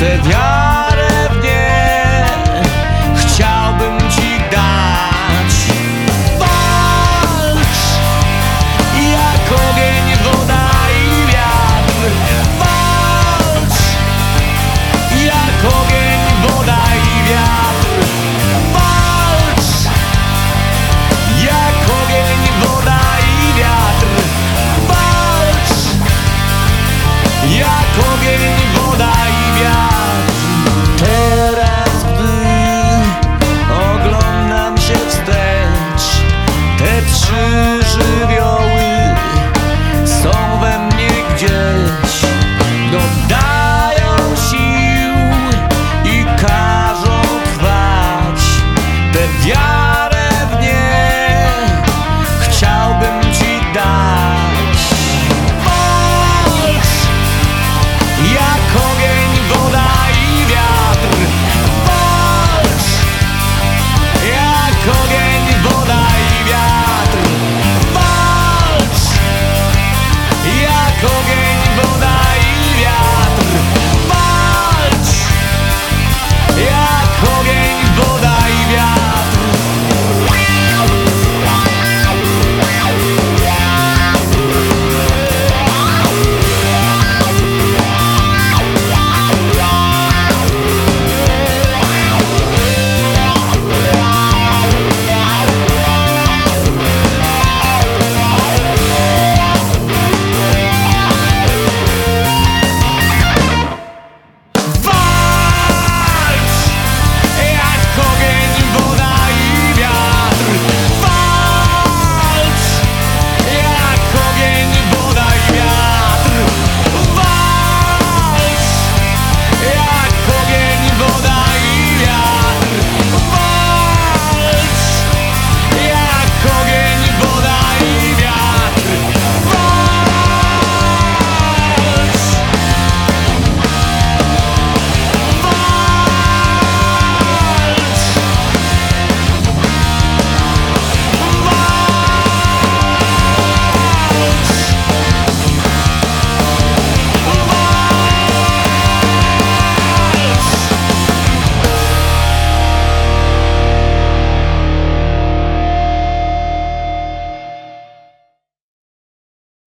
leuchtet, ja я